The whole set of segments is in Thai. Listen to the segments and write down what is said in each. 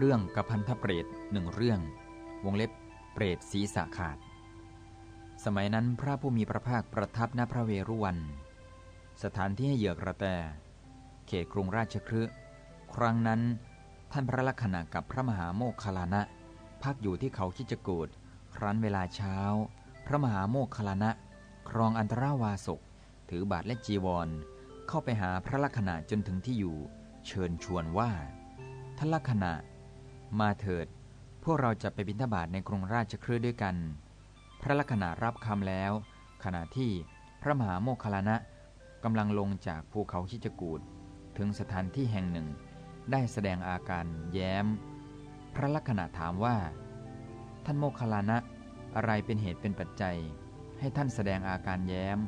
เรื่องกพันธเปรตหนึ่งเรื่อง วงเล็บเปรตศีสะขาด สมัยนั้นพระผู้มีพระภาคประทับณพระเวรุวัน สถานที่ให้เหยื่อกระแต เขตกรุงราชครืครั้งนั้น ท่านพระลักษณะกับพระมหาโมคคลานะ พักอยู่ที่เขาคิจกูดครั้นเวลาเช้า พระมหาโมคคลานะ ครองอันตราวาสก ถือบาทและจีวร เข้าไปหาพระลักษณะจนถึงที่อยู่ เชิญชวนว่าท่านลักษณะ มาเถิด พวกเราจะไปบิณฑบาตในกรุงราชครืด้วยกัน พระลักษณะรับคำแล้ว ขณะที่พระมหาโมคคลานะกำลังลงจากภูเขาชิจกูดถึงสถานที่แห่งหนึ่ง ได้แสดงอาการแย้ม พระลักษณะถามว่า ท่านโมคคลานะอะไรเป็นเหตุเป็นปัจจัย ให้ท่านแสดงอาการแย้ม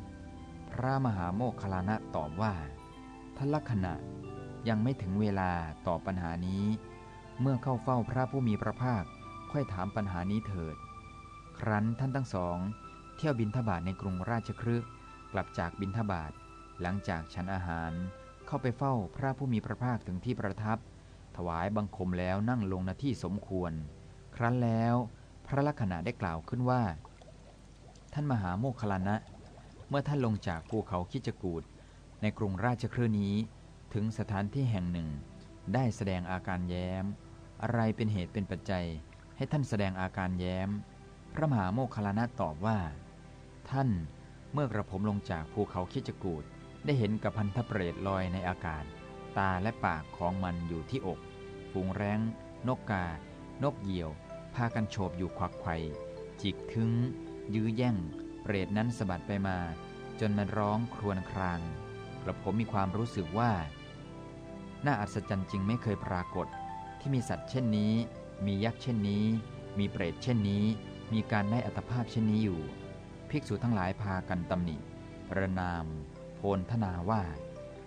พระมหาโมคคลานะตอบว่าท่านลักษณะยังไม่ถึงเวลาตอบปัญหานี้ เมื่อเข้าเฝ้าพระผู้มีพระภาค ค่อยถามปัญหานี้เถิด ครั้นท่านทั้งสอง เที่ยวบินทบาทในกรุงราชครึกลับจากบินทบาท หลังจากฉันอาหาร เข้าไปเฝ้าพระผู้มีพระภาคถึงที่ประทับ ถวายบังคมแล้วนั่งลงณที่สมควร ครั้นแล้วพระลักษณะได้กล่าวขึ้นว่า ท่านมหาโมคคลานะ เมื่อท่านลงจากภูเขาคิจกูดในกรุงราชครืนี้ ถึงสถานที่แห่งหนึ่ง ได้แสดงอาการแย้ม อะไรเป็นเหตุเป็นปัจจัย ให้ท่านแสดงอาการแย้ม พระมหาโมคคลานะตอบว่า ท่านเมื่อกระผมลงจากภูเขาคิจกูดได้เห็นกับพันธเปรตลอยในอากาศ ตาและปากของมันอยู่ที่อก ฝูงแร้ง นกกา นกเหยี่ยว พากันโฉบอยู่ควักไข่จิกถึง ยื้อแย่ง เปรตนั้นสะบัดไปมา จนมันร้องครวญคราง กระผมมีความรู้สึกว่า น่าอัศจรรย์จริงไม่เคยปรากฏ ที่มีสัตว์เช่นนี้ มียักษ์เช่นนี้ มีเปรตเช่นนี้ มีการได้อัตภาพเช่นนี้อยู่ ภิกษุทั้งหลายพากันตำหนิ ประนาม โพลทนาว่า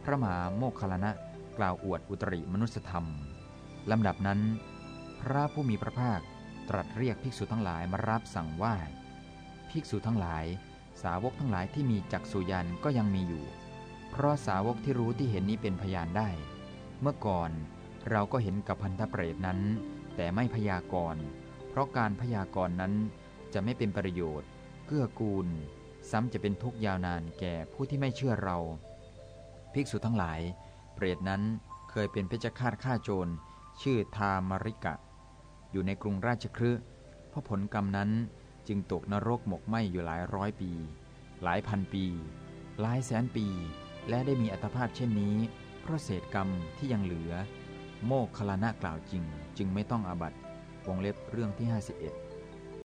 พระมหาโมคคลานะกล่าวอวดอุตริมนุสธรรม ลำดับนั้น พระผู้มีพระภาคตรัสเรียกภิกษุทั้งหลายมารับสั่งว่า ภิกษุทั้งหลาย สาวกทั้งหลายที่มีจักสุยันก็ยังมีอยู่ เพราะสาวกที่รู้ที่เห็นนี้เป็นพยานได้ เมื่อก่อน เราก็เห็นกับพันธเปรตนั้น แต่ไม่พยากรณ์เพราะการพยากรณ์นั้นจะไม่เป็นประโยชน์ เกื้อกูล ซ้ำจะเป็นทุกยาวนานแก่ผู้ที่ไม่เชื่อเรา ภิกษุทั้งหลาย เปรตนั้นเคยเป็นเพชฌฆาตฆ่าโจร ชื่อทามริกะ อยู่ในกรุงราชครืเพราะผลกรรมนั้นจึงตกนรกหมกไหมอยู่หลายร้อยปี หลายพันปี หลายแสนปี และได้มีอัตภาพเช่นนี้ เพราะเศษกรรมที่ยังเหลือ โมกขลานะกล่าวจริง จึงไม่ต้องอาบัตวงเล็บเรื่องที่ 51